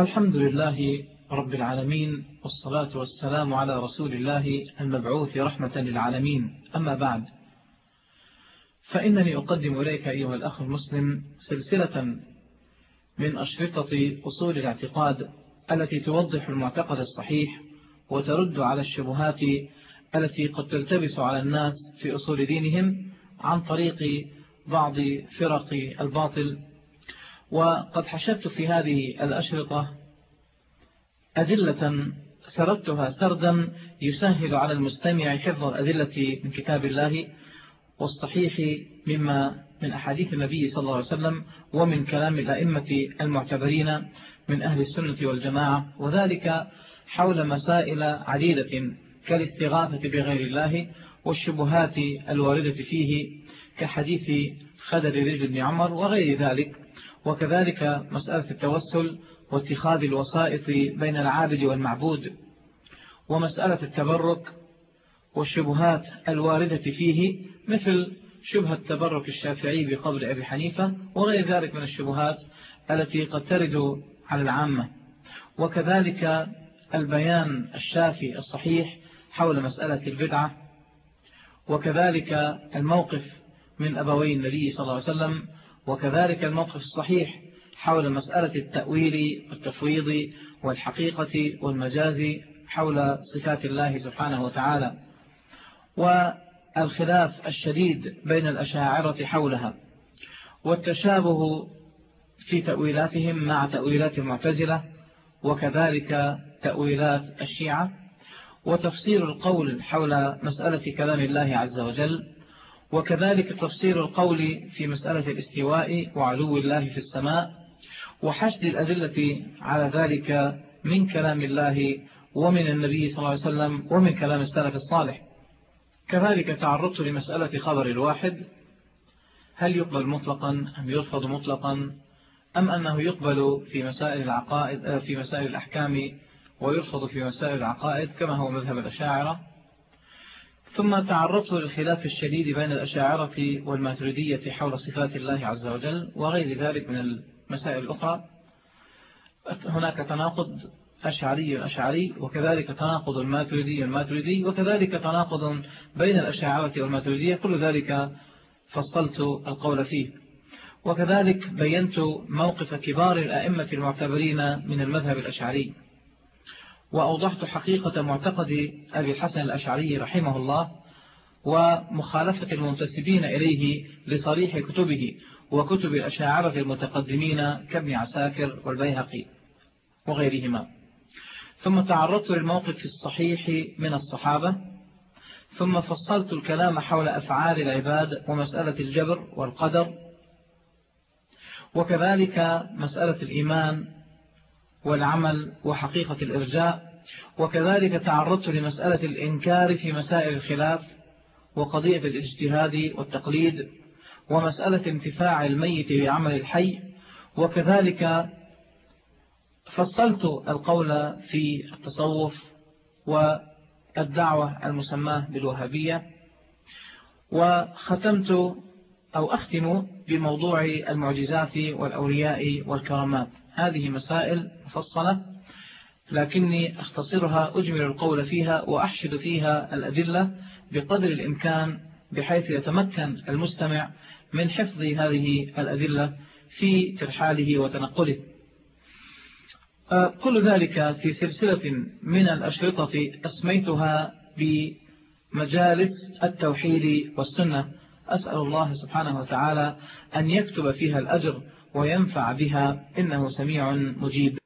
الحمد لله رب العالمين والصلاة والسلام على رسول الله المبعوث رحمة للعالمين. أما بعد فإنني أقدم إليك أيها الأخ المسلم سلسلة من أشرطة أصول الاعتقاد التي توضح المعتقد الصحيح وترد على الشبهات التي قد تلتبس على الناس في أصول دينهم عن طريق بعض فرق الباطل وقد حشدت في هذه الأشرطة أدلة سردتها سردا يسهل على المستمع حفظ الأدلة من كتاب الله والصحيح مما من أحاديث النبي صلى الله عليه وسلم ومن كلام الأئمة المعتبرين من أهل السنة والجماعة وذلك حول مسائل عديدة كالاستغاثة بغير الله والشبهات الواردة فيه كحديث خدر رجل بن عمر وغير ذلك. وكذلك مسألة التوسل واتخاذ الوسائط بين العابد والمعبود. ومسألة التبرك والشبهات الواردة فيه مثل شبهة تبرك الشافعي بقبر أبي حنيفة وغير ذلك من الشبهات التي قد ترد على العامة. وكذلك البيان الشافي الصحيح حول مسألة البدعة. وكذلك الموقف من أبوي النبي صلى الله عليه وسلم وكذلك الموقف الصحيح حول مسألة التأويل والتفويض والحقيقة والمجاز حول صفات الله سبحانه وتعالى والخلاف الشديد بين الأشاعرة حولها والتشابه في تأويلاتهم مع تأويلات المعتزلة وكذلك تأويلات الشيعة وتفسير القول حول مسألة كلام الله عز وجل وكذلك تفسير القول في مسألة الاستواء وعلو الله في السماء وحشد الأدلة على ذلك من كلام الله ومن النبي صلى الله عليه وسلم ومن كلام السلف الصالح. كذلك تعرضت لمسألة خبر الواحد هل يقبل مطلقا أم يرفض مطلقا أم أنه يقبل في مسائل العقائد في مسائل الأحكام ويرفض في مسائل العقائد كما هو مذهب الأشاعرة. ثم تعرضت للخلاف الشديد بين الأشاعرة والماتريدية حول صفات الله عز وجل وغير ذلك من المسائل الأخرى. هناك تناقض أشعري أشعري وكذلك تناقض الماتريدي الماتريدي وكذلك تناقض بين الأشاعرة والماتريدية كل ذلك فصلت القول فيه. وكذلك بينت موقف كبار الأئمة المعتبرين من المذهب الأشعري. وأوضحت حقيقة معتقد أبي الحسن الأشعري رحمه الله ومخالفة المنتسبين إليه لصريح كتبه وكتب الأشاعرة المتقدمين كابن عساكر والبيهقي وغيرهما. ثم تعرضت للموقف الصحيح من الصحابة ثم فصلت الكلام حول أفعال العباد ومسألة الجبر والقدر وكذلك مسألة الإيمان والعمل وحقيقة الإرجاء وكذلك تعرضت لمسألة الإنكار في مسائل الخلاف وقضية الاجتهاد والتقليد ومسألة انتفاع الميت بعمل الحي وكذلك فصلت القول في التصوف والدعوة المسماة بالوهابية وختمت أو أختم بموضوع المعجزات والأولياء والكرامات. هذه مسائل مفصلة لكني أختصرها أجمل القول فيها وأحشد فيها الأدلة بقدر الإمكان بحيث يتمكن المستمع من حفظ هذه الأدلة في ترحاله وتنقله. كل ذلك في سلسلة من الأشرطة أسميتها بمجالس التوحيد والسنة. أسأل الله سبحانه وتعالى أن يكتب فيها الأجر وينفع بها إنه سميع مجيب.